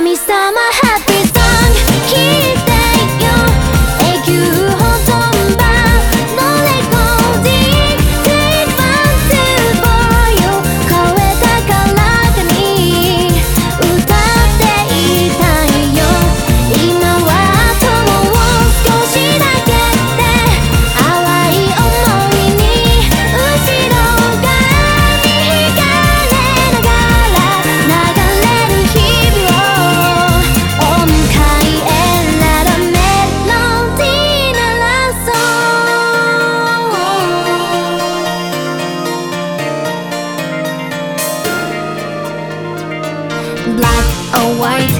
神様ハッピー light.